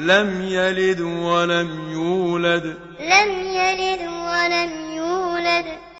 لم يلد ولم يولد. لم يلد ولم